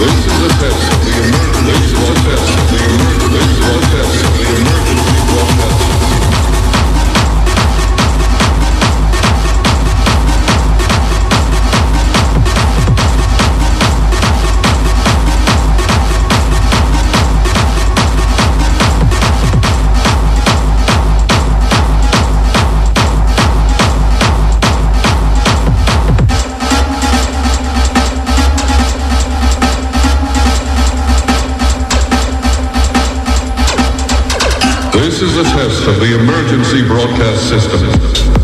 This is a test. The American was test. The American was test. The American was test. a test of the emergency broadcast system.